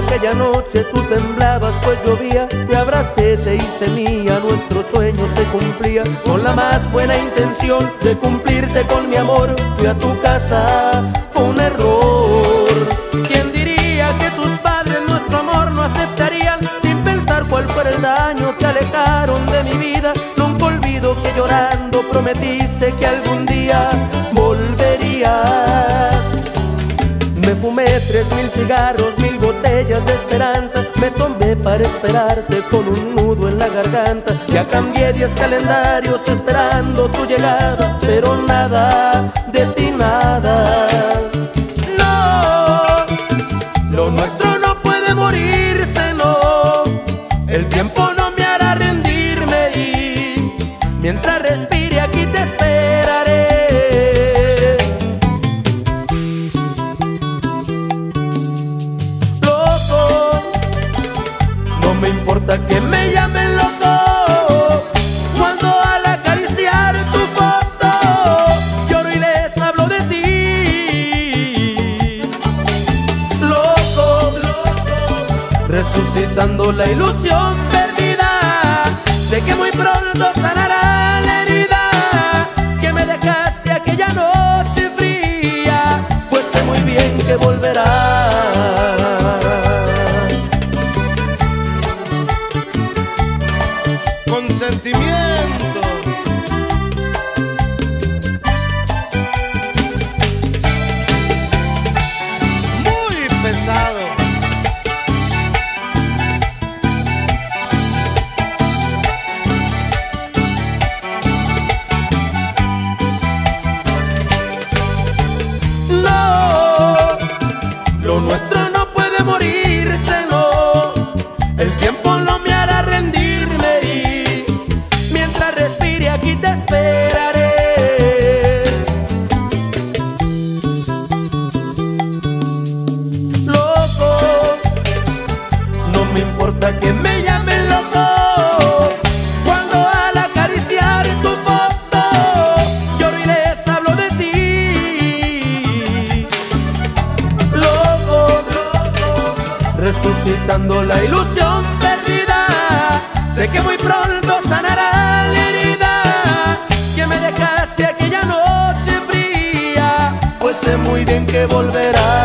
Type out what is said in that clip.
aquella noche tú temblabas pues llovía, te abracé, te hice mía, nuestro sueño se cumplía con la más buena intención de cumplirte con mi amor. Fui a tu casa, fue un error. ¿Quién diría que tus padres nuestro amor no aceptarían sin pensar cuál fue el daño que alejaron de mi vida? Nunca olvido que llorando prometiste que algún día volverías. Fumé tres mil cigarros, mil botellas de esperanza. Me tomé para esperarte con un nudo en la garganta. Ya cambié diez calendarios esperando tu llegada, pero nada, de ti nada. No, lo nuestro no puede morirse, no. El tiempo que me llamen loco. Cuando al acariciar tu foto lloro y les hablo de ti. Loco, resucitando la ilusión perdida. Sé que muy pronto sanará que me llamen loco. Cuando al acariciar tu foto lloro y les hablo de ti. Loco, resucitando la ilusión perdida. Sé que muy pronto sanará la herida que me dejaste aquella noche fría, pues sé muy bien que volverás.